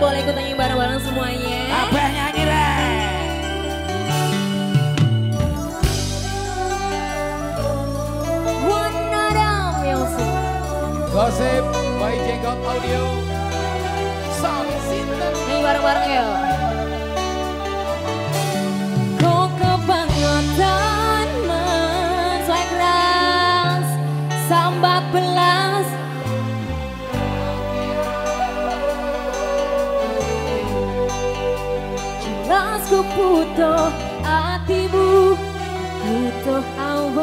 boleh ikut nyanyi bareng-bareng semuanya. Abah nyanyi Music. Gosip by Jenggot Audio. Sound Sinten. Nyanyi bareng-bareng yuk. Ku butuh hatimu. Butuh awakmu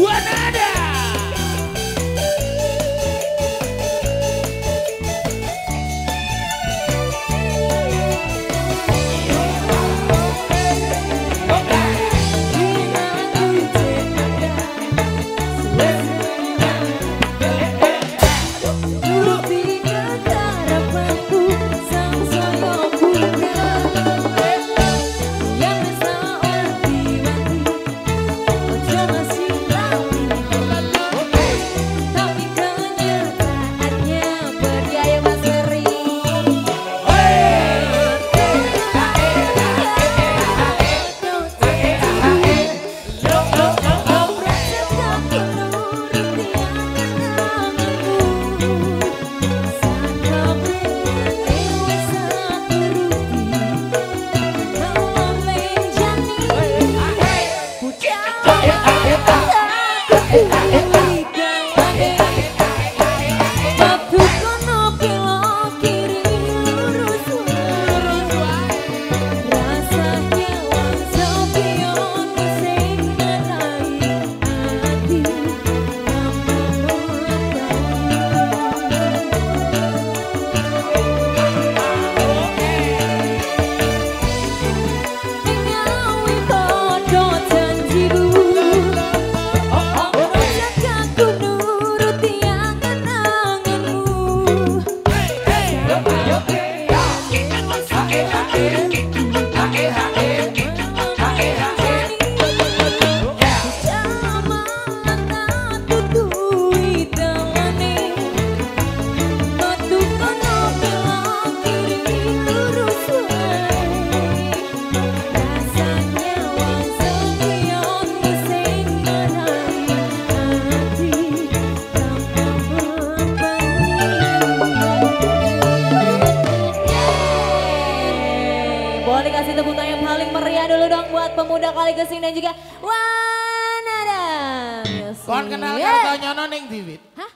Guanada! eh, eh, eh. yeah. Boleh dikasih tepuk tangan yang paling meriah dulu dong buat pemuda kali ke sini dan juga Wanada. Kau kenal kartonya noning ning. Hah?